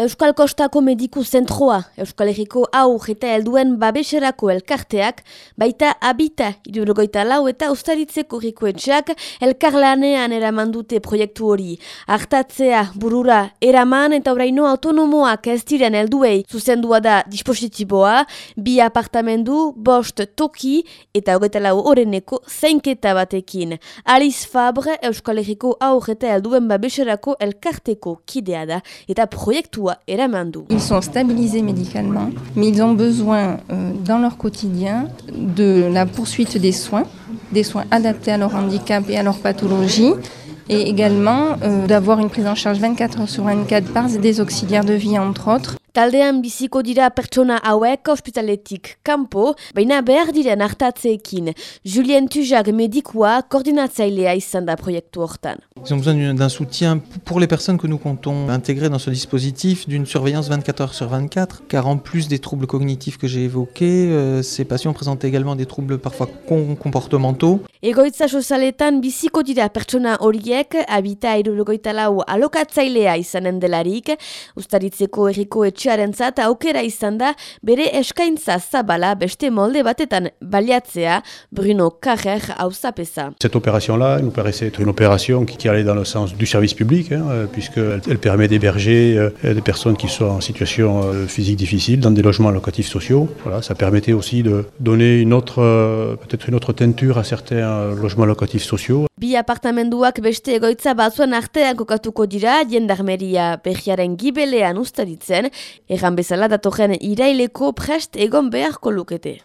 Euskal Kostako Mediku Zentroa, Euskal Herriko aur eta helduen babeserako elkarteak, baita abita idurgoita lau eta ustaritzeko rikoetxeak elkarlanean eraman dute proiektu hori. Artatzea, burura, eraman eta oraino autonomoak ez diren helduei zuzendua da dispositiboa, bi apartamendu, bost toki eta hogeita lau oreneko zeinketa batekin. Alice Fabre, Euskal Herriko aur eta helduen babeserako elkarteko kidea da eta Ils sont stabilisés médicalement, mais ils ont besoin euh, dans leur quotidien de la poursuite des soins, des soins adaptés à leur handicap et à leur pathologie, et également euh, d'avoir une prise en charge 24 heures sur 24 par des auxiliaires de vie, entre autres. Taldean biziko dira pertsona hauek ospitaletik kanpo, baina behar diren hartatzeekin. Julien Tujak medikua koordinatzailea izan da proiektu hortan. Ils ont besoin d'un soutien pour les personnes que nous comptons intégrer dans ce dispositif, d'une surveillance 24 heures sur 24, car en plus des troubles cognitifs que j'ai évoqués, euh, ces patients présentent également des troubles parfois comportementaux. Egoitza sozialetan biziko dira pertsona horiek, Cette opération-là nous paraissait être une opération qui, allait dans le sens du service public, hein, puisqu'elle elle permet d'héberger euh, des personnes qui sont en situation euh, physique difficile dans des logements locatifs sociaux. Voilà, ça permettait aussi de donner une autre, euh, peut-être une autre teinture à certains logements locatifs sociaux. Bi apartamenduak beste egoitza batzuen artean kokatuko dira, jendarmeria behiaren gibelean ustaritzen, Egan bezala datorren iraileko prest egon beharko lukete.